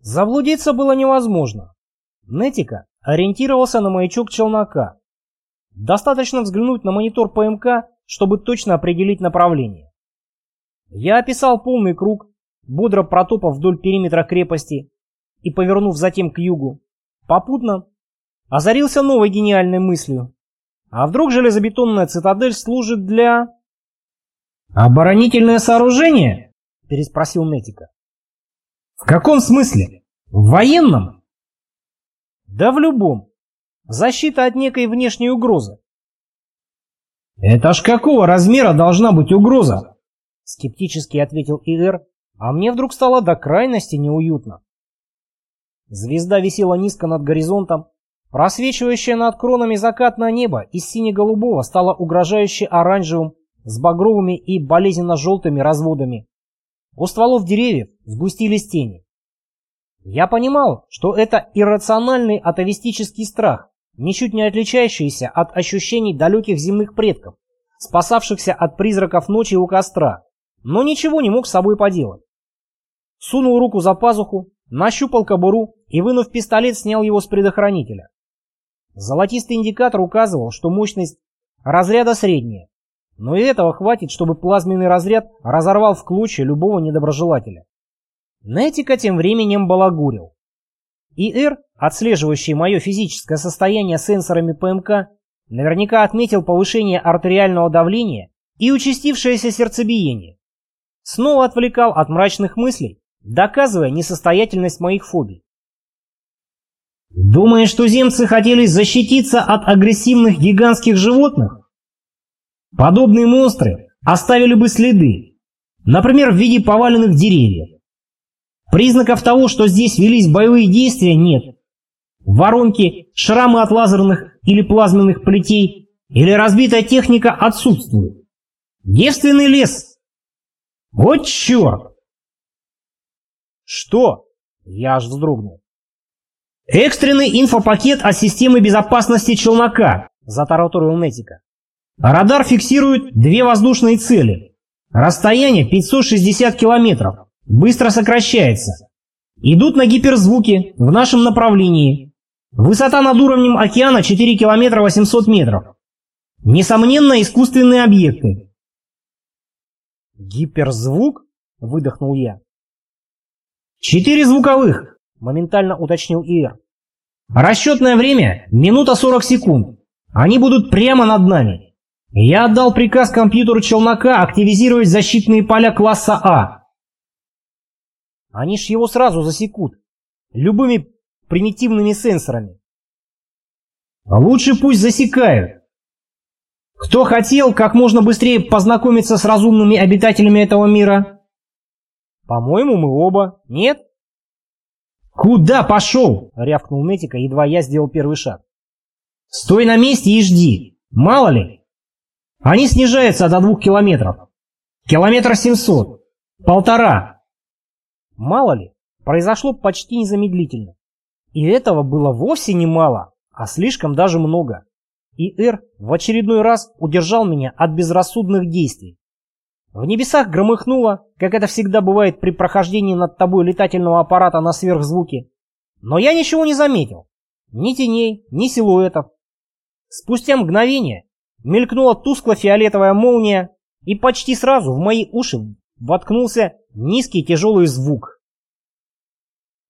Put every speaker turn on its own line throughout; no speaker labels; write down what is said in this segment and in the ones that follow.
Заблудиться было невозможно. Нетика ориентировался на маячок челнока. Достаточно взглянуть на монитор ПМК, чтобы точно определить направление. Я описал полный круг, бодро протопав вдоль периметра крепости и повернув затем к югу. Попутно озарился новой гениальной мыслью. А вдруг железобетонная цитадель служит для... «Оборонительное сооружение?» – переспросил Нетика. «В каком смысле? В военном?» «Да в любом. Защита от некой внешней угрозы». «Это ж какого размера должна быть угроза?» Скептически ответил Игорь, а мне вдруг стало до крайности неуютно. Звезда висела низко над горизонтом, просвечивающее над кронами закатное небо из сине-голубого стало угрожающе оранжевым с багровыми и болезненно-желтыми разводами. У стволов деревьев сгустились тени. Я понимал, что это иррациональный атовистический страх, ничуть не отличающийся от ощущений далеких земных предков, спасавшихся от призраков ночи у костра, но ничего не мог с собой поделать. Сунул руку за пазуху, нащупал кобуру и, вынув пистолет, снял его с предохранителя. Золотистый индикатор указывал, что мощность разряда средняя, но и этого хватит, чтобы плазменный разряд разорвал в клочья любого недоброжелателя. Нетика тем временем балагурил. ИР, отслеживающий мое физическое состояние сенсорами ПМК, наверняка отметил повышение артериального давления и участившееся сердцебиение. Снова отвлекал от мрачных мыслей, доказывая несостоятельность моих фобий. Думаешь, туземцы хотели защититься от агрессивных гигантских животных? Подобные монстры оставили бы следы, например, в виде поваленных деревьев. Признаков того, что здесь велись боевые действия, нет. Воронки, шрамы от лазерных или плазменных плетей или разбитая техника отсутствуют. Девственный лес. Вот черт! Что? Я аж вздрогнул. Экстренный инфопакет от системы безопасности челнока, затараторил Нетика. Радар фиксирует две воздушные цели. Расстояние 560 километров. Быстро сокращается. Идут на гиперзвуке в нашем направлении. Высота над уровнем океана 4 километра 800 метров. Несомненно, искусственные объекты. Гиперзвук? Выдохнул я. Четыре звуковых, моментально уточнил Ир. Расчетное время – минута 40 секунд. Они будут прямо над нами. Я отдал приказ компьютеру челнока активизировать защитные поля класса А. Они ж его сразу засекут. Любыми примитивными сенсорами. Лучше пусть засекают. Кто хотел как можно быстрее познакомиться с разумными обитателями этого мира? По-моему, мы оба. Нет? Куда пошел? Рявкнул Нетика, едва я сделал первый шаг. Стой на месте и жди. Мало ли, они снижаются до двух километров. Километр семьсот. Полтора. Мало ли, произошло почти незамедлительно. И этого было вовсе не мало, а слишком даже много. И Эр в очередной раз удержал меня от безрассудных действий. В небесах громыхнуло, как это всегда бывает при прохождении над тобой летательного аппарата на сверхзвуке. Но я ничего не заметил. Ни теней, ни силуэтов. Спустя мгновение Мелькнула тускло-фиолетовая молния, и почти сразу в мои уши воткнулся низкий тяжелый звук.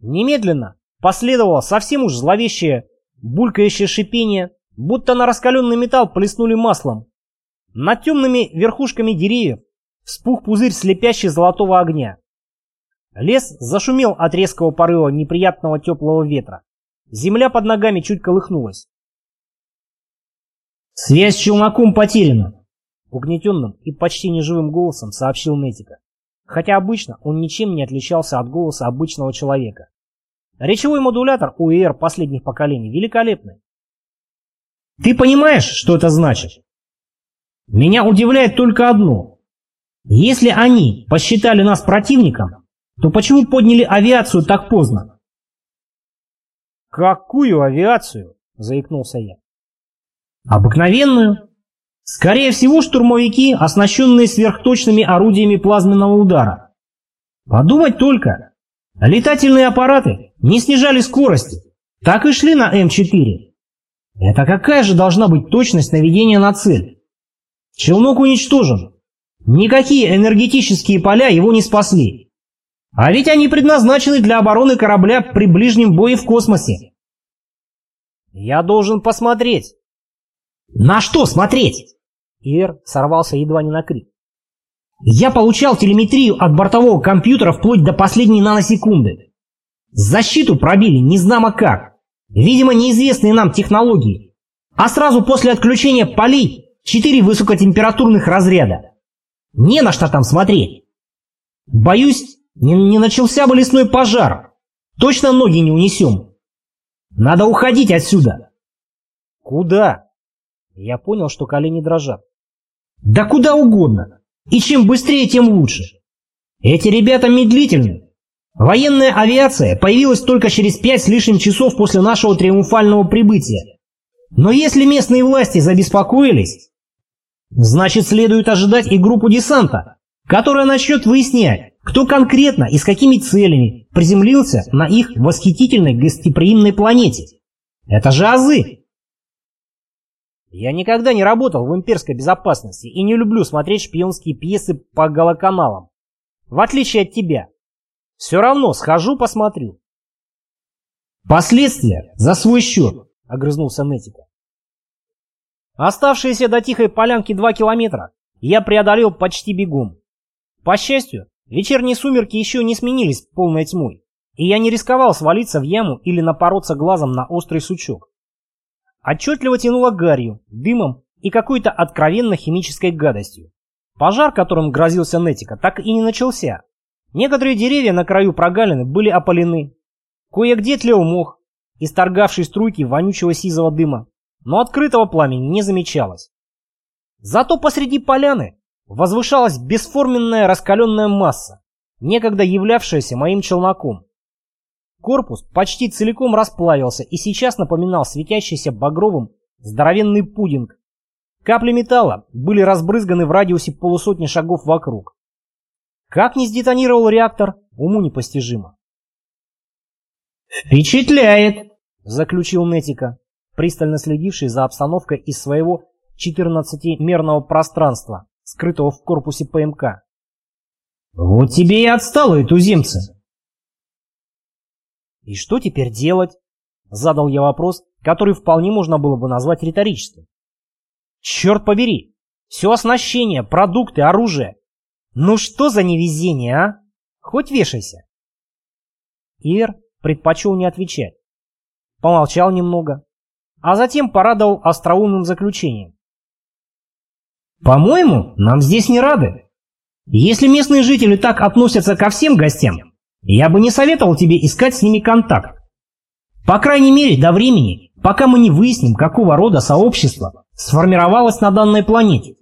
Немедленно последовало совсем уж зловещее, булькающее шипение, будто на раскаленный металл плеснули маслом. Над темными верхушками деревьев вспух пузырь слепящий золотого огня. Лес зашумел от резкого порыва неприятного теплого ветра. Земля под ногами чуть колыхнулась. «Связь с челноком потеряна!» Угнетенным и почти неживым голосом сообщил Нетика. Хотя обычно он ничем не отличался от голоса обычного человека. Речевой модулятор у последних поколений великолепный. Ты понимаешь, что это значит? Меня удивляет только одно. Если они посчитали нас противником, то почему подняли авиацию так поздно? Какую авиацию? Заикнулся я. Обыкновенную. Скорее всего, штурмовики, оснащенные сверхточными орудиями плазменного удара. Подумать только. Летательные аппараты не снижали скорости, так и шли на М4. Это какая же должна быть точность наведения на цель? Челнок уничтожен. Никакие энергетические поля его не спасли. А ведь они предназначены для обороны корабля при ближнем бое в космосе. Я должен посмотреть. На что смотреть? Ир сорвался едва не на крик. Я получал телеметрию от бортового компьютера вплоть до последней наносекунды. Защиту пробили незнамо как. Видимо, неизвестные нам технологии. А сразу после отключения полей четыре высокотемпературных разряда. Не на что там смотреть. Боюсь, не, не начался бы лесной пожар. Точно ноги не унесем. Надо уходить отсюда. Куда? Я понял, что колени дрожат. Да куда угодно. И чем быстрее, тем лучше. Эти ребята медлительны. Военная авиация появилась только через пять с лишним часов после нашего триумфального прибытия. Но если местные власти забеспокоились, значит следует ожидать и группу десанта, которая начнет выяснять, кто конкретно и с какими целями приземлился на их восхитительной гостеприимной планете. Это же азы. Я никогда не работал в имперской безопасности и не люблю смотреть шпионские пьесы по голоканалам. В отличие от тебя. Все равно схожу посмотрю. Последствия за свой счет, огрызнулся Нетика. Оставшиеся до тихой полянки два километра я преодолел почти бегом. По счастью, вечерние сумерки еще не сменились полной тьмой, и я не рисковал свалиться в яму или напороться глазом на острый сучок. Отчетливо тянуло гарью, дымом и какой-то откровенно химической гадостью. Пожар, которым грозился Нетика, так и не начался. Некоторые деревья на краю прогалины были опалены. Кое-где тлел мох, исторгавший струйки вонючего сизого дыма, но открытого пламени не замечалось. Зато посреди поляны возвышалась бесформенная раскаленная масса, некогда являвшаяся моим челноком. Корпус почти целиком расплавился и сейчас напоминал светящийся багровым здоровенный пудинг. Капли металла были разбрызганы в радиусе полусотни шагов вокруг. Как не сдетонировал реактор, уму непостижимо. «Впечатляет!» — заключил Нетика, пристально следивший за обстановкой из своего 14-мерного пространства, скрытого в корпусе ПМК. «Вот тебе и отсталые туземцы!» «И что теперь делать?» — задал я вопрос, который вполне можно было бы назвать риторическим. «Черт побери! Все оснащение, продукты, оружие! Ну что за невезение, а? Хоть вешайся!» Ир предпочел не отвечать. Помолчал немного, а затем порадовал остроумным заключением. «По-моему, нам здесь не рады. Если местные жители так относятся ко всем гостям, я бы не советовал тебе искать с ними контакт. По крайней мере, до времени, пока мы не выясним, какого рода сообщество сформировалось на данной планете.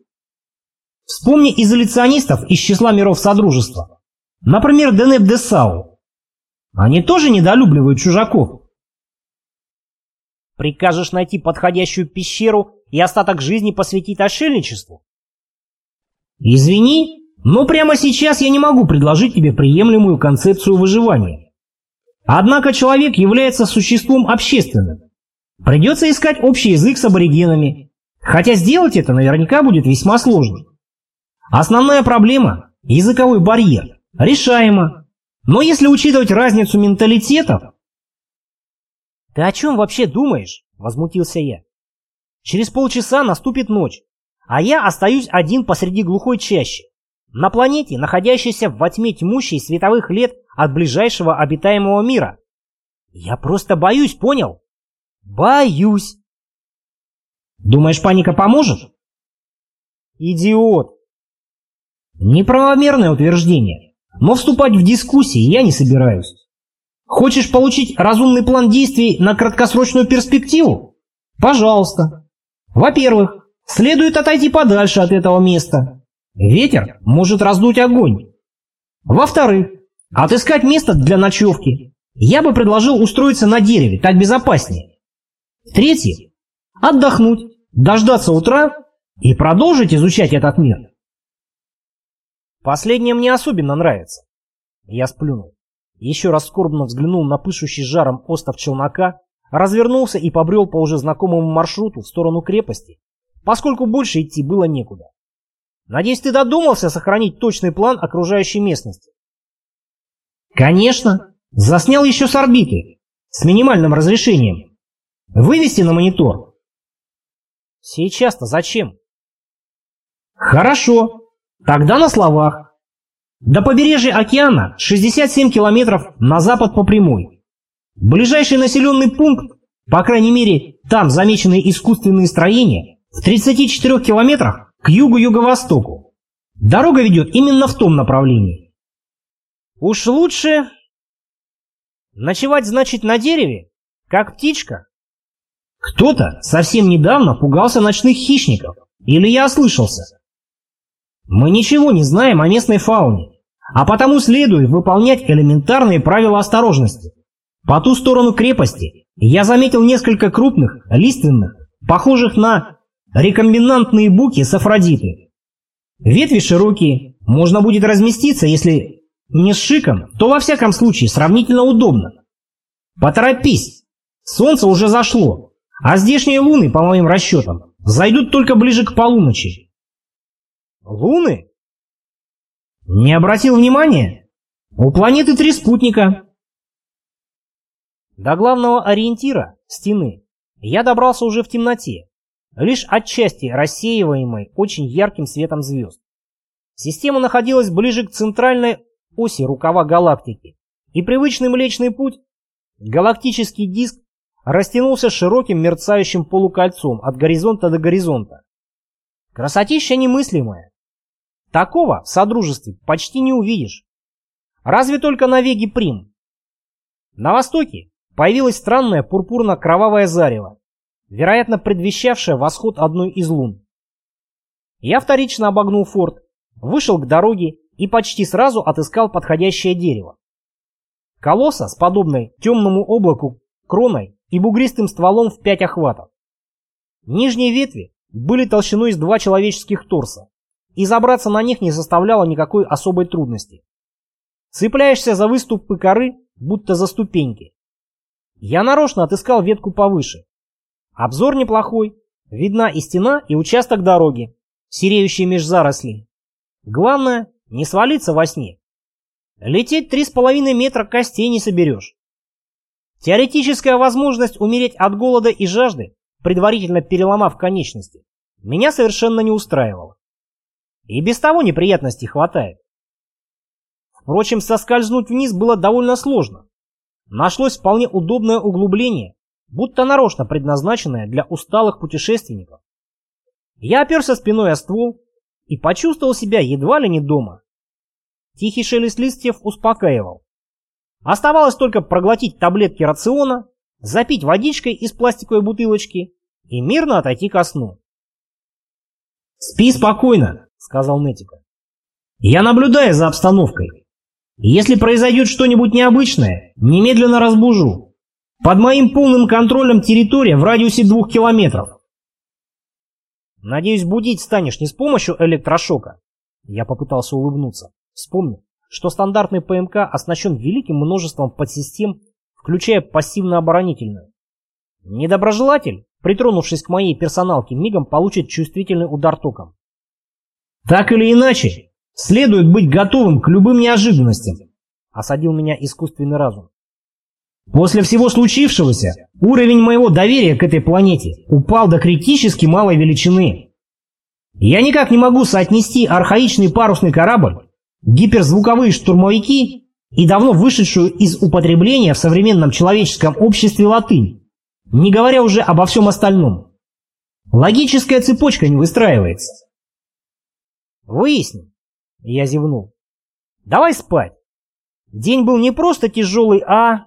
Вспомни изоляционистов из числа миров Содружества. Например, Денеп Десау. Они тоже недолюбливают чужаков. Прикажешь найти подходящую пещеру и остаток жизни посвятить отшельничеству? Извини, но прямо сейчас я не могу предложить тебе приемлемую концепцию выживания. Однако человек является существом общественным. Придется искать общий язык с аборигенами, хотя сделать это наверняка будет весьма сложно. Основная проблема – языковой барьер, решаема. Но если учитывать разницу менталитетов... «Ты о чем вообще думаешь?» – возмутился я. «Через полчаса наступит ночь, а я остаюсь один посреди глухой чащи. На планете, находящейся во тьме тьмущей световых лет от ближайшего обитаемого мира. Я просто боюсь, понял? Боюсь. Думаешь, паника поможет? Идиот. Неправомерное утверждение, но вступать в дискуссии я не собираюсь. Хочешь получить разумный план действий на краткосрочную перспективу? Пожалуйста. Во-первых, следует отойти подальше от этого места. Ветер может раздуть огонь. Во-вторых, отыскать место для ночевки. Я бы предложил устроиться на дереве, так безопаснее. В-третьих, отдохнуть, дождаться утра и продолжить изучать этот мир. Последнее мне особенно нравится. Я сплюнул. еще раз скорбно взглянул на пышущий жаром остов челнока, развернулся и побрел по уже знакомому маршруту в сторону крепости, поскольку больше идти было некуда. Надеюсь, ты додумался сохранить точный план окружающей местности? Конечно. Заснял еще с орбиты, с минимальным разрешением. Вывести на монитор? Сейчас-то зачем? Хорошо. Тогда на словах. До побережья океана 67 километров на запад по прямой. Ближайший населенный пункт, по крайней мере, там замечены искусственные строения, в 34 километрах к югу-юго-востоку. Дорога ведет именно в том направлении. Уж лучше... Ночевать, значит, на дереве? Как птичка? Кто-то совсем недавно пугался ночных хищников. Или я ослышался? Мы ничего не знаем о местной фауне, а потому следует выполнять элементарные правила осторожности. По ту сторону крепости я заметил несколько крупных, лиственных, похожих на рекомбинантные буки с. Ветви широкие, можно будет разместиться, если не с шиком, то во всяком случае сравнительно удобно. Поторопись, солнце уже зашло, а здешние луны, по моим расчетам, зайдут только ближе к полуночи. Луны? Не обратил внимания? У планеты три спутника. До главного ориентира, стены, я добрался уже в темноте, лишь отчасти рассеиваемой очень ярким светом звезд. Система находилась ближе к центральной оси рукава галактики, и привычный Млечный Путь, галактический диск, растянулся широким мерцающим полукольцом от горизонта до горизонта. Красотища немыслимая. Такого в Содружестве почти не увидишь. Разве только на Веге Прим. На востоке появилось странное пурпурно-кровавое зарево, вероятно предвещавшее восход одной из лун. Я вторично обогнул форт, вышел к дороге и почти сразу отыскал подходящее дерево. Колосса с подобной темному облаку кроной и бугристым стволом в пять охватов. Нижние ветви были толщиной с два человеческих торса, и забраться на них не составляло никакой особой трудности. Цепляешься за выступы коры, будто за ступеньки. Я нарочно отыскал ветку повыше. Обзор неплохой, видна и стена, и участок дороги, сереющий меж зарослей. Главное, не свалиться во сне. Лететь три с половиной метра костей не соберешь. Теоретическая возможность умереть от голода и жажды, предварительно переломав конечности, меня совершенно не устраивала. И без того неприятностей хватает. Впрочем, соскользнуть вниз было довольно сложно. Нашлось вполне удобное углубление, будто нарочно предназначенное для усталых путешественников. Я оперся спиной о ствол и почувствовал себя едва ли не дома. Тихий шелест листьев успокаивал. Оставалось только проглотить таблетки рациона, запить водичкой из пластиковой бутылочки и мирно отойти ко сну. «Спи спокойно», — сказал Нетика. «Я наблюдаю за обстановкой. Если произойдет что-нибудь необычное, немедленно разбужу. Под моим полным контролем территория в радиусе двух километров. Надеюсь, будить станешь не с помощью электрошока. Я попытался улыбнуться. Вспомнил, что стандартный ПМК оснащен великим множеством подсистем, включая пассивно-оборонительную. Недоброжелатель, притронувшись к моей персоналке, мигом получит чувствительный удар током. Так или иначе, следует быть готовым к любым неожиданностям, осадил меня искусственный разум. После всего случившегося уровень моего доверия к этой планете упал до критически малой величины. Я никак не могу соотнести архаичный парусный корабль, гиперзвуковые штурмовики и давно вышедшую из употребления в современном человеческом обществе латынь, не говоря уже обо всем остальном. Логическая цепочка не выстраивается. Выясним. Я зевнул. Давай спать. День был не просто тяжелый, а...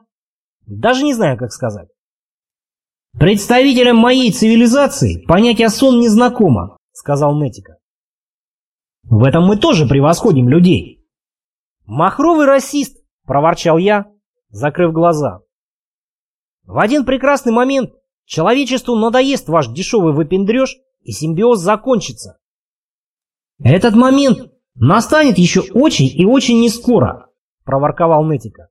Даже не знаю, как сказать. «Представителям моей цивилизации понятие сон не знакомо», — сказал Нетика. «В этом мы тоже превосходим людей». «Махровый расист», — проворчал я, закрыв глаза. «В один прекрасный момент человечеству надоест ваш дешевый выпендреж, и симбиоз закончится». «Этот момент настанет еще очень и очень нескоро», — проворковал Нетика.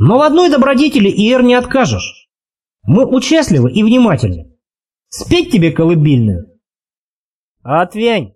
Но в одной добродетели Иэр не откажешь. Мы участливы и внимательны. Спеть тебе колыбельную? Отвянь.